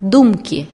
думки.